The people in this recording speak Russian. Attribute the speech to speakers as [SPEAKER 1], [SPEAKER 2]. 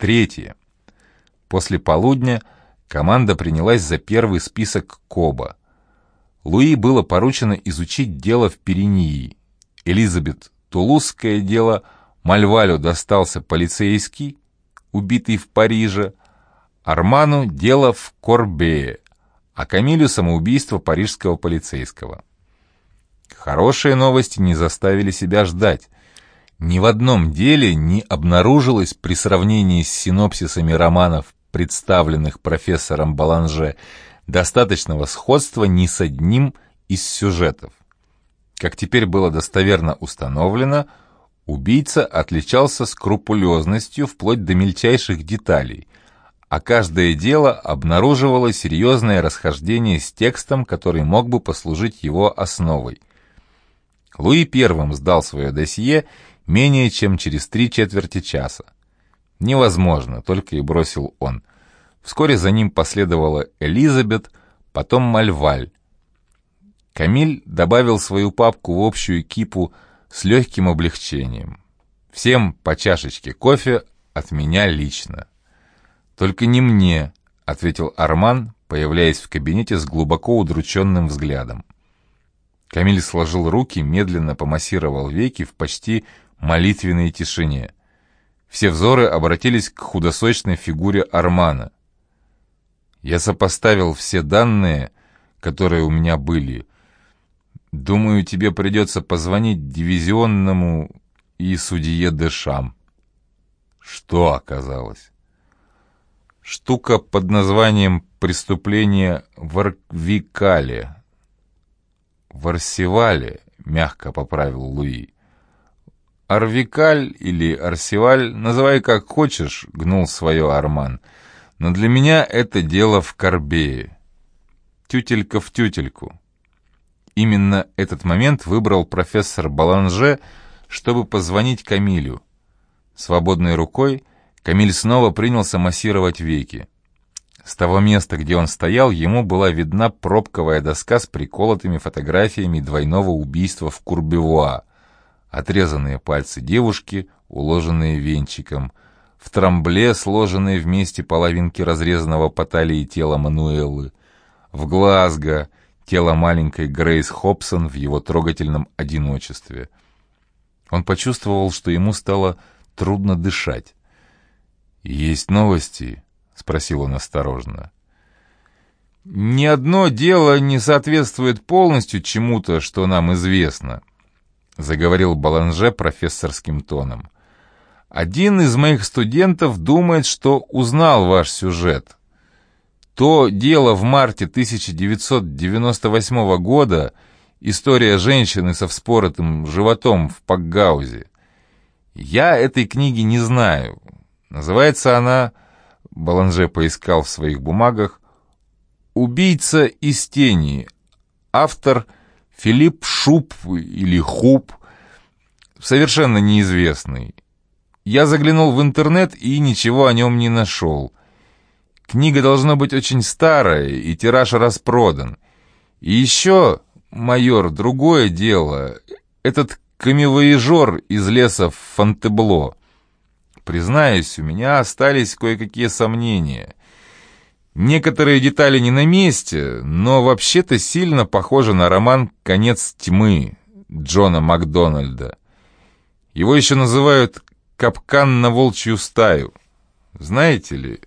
[SPEAKER 1] Третье. После полудня команда принялась за первый список Коба. Луи было поручено изучить дело в Пирении. Элизабет — Тулузское дело, Мальвалю достался полицейский, убитый в Париже, Арману — дело в Корбее, а Камилю — самоубийство парижского полицейского. Хорошие новости не заставили себя ждать. Ни в одном деле не обнаружилось при сравнении с синопсисами романов, представленных профессором Баланже, достаточного сходства ни с одним из сюжетов. Как теперь было достоверно установлено, убийца отличался скрупулезностью вплоть до мельчайших деталей, а каждое дело обнаруживало серьезное расхождение с текстом, который мог бы послужить его основой. Луи первым сдал свое досье менее чем через три четверти часа. «Невозможно», — только и бросил он. Вскоре за ним последовала Элизабет, потом Мальваль. Камиль добавил свою папку в общую кипу с легким облегчением. «Всем по чашечке кофе от меня лично». «Только не мне», — ответил Арман, появляясь в кабинете с глубоко удрученным взглядом. Камиль сложил руки, медленно помассировал веки в почти молитвенной тишине. Все взоры обратились к худосочной фигуре Армана. Я сопоставил все данные, которые у меня были. Думаю, тебе придется позвонить дивизионному и судье Дешам. Что оказалось? Штука под названием «Преступление в Арквикале». «В Арсевале», — мягко поправил Луи. «Арвикаль или Арсеваль, называй как хочешь», — гнул свое Арман. «Но для меня это дело в Корбее. Тютелька в тютельку». Именно этот момент выбрал профессор Баланже, чтобы позвонить Камилю. Свободной рукой Камиль снова принялся массировать веки. С того места, где он стоял, ему была видна пробковая доска с приколотыми фотографиями двойного убийства в Курбевуа отрезанные пальцы девушки, уложенные венчиком, в трамбле сложенные вместе половинки разрезанного по талии тела Мануэлы, в Глазго тело маленькой Грейс Хобсон в его трогательном одиночестве. Он почувствовал, что ему стало трудно дышать. «Есть новости?» — спросил он осторожно. «Ни одно дело не соответствует полностью чему-то, что нам известно», заговорил Баланже профессорским тоном. «Один из моих студентов думает, что узнал ваш сюжет. То дело в марте 1998 года, история женщины со вспоротым животом в Пакгаузе. Я этой книги не знаю. Называется она, Баланже поискал в своих бумагах, «Убийца из тени». Автор – Филипп Шуб или Хуб, совершенно неизвестный. Я заглянул в интернет и ничего о нем не нашел. Книга должна быть очень старая, и тираж распродан. И еще, майор, другое дело. Этот камевоежор из леса Фонтебло. Признаюсь, у меня остались кое-какие сомнения. Некоторые детали не на месте, но вообще-то сильно похоже на роман «Конец тьмы» Джона Макдональда. Его еще называют «Капкан на волчью стаю». Знаете ли,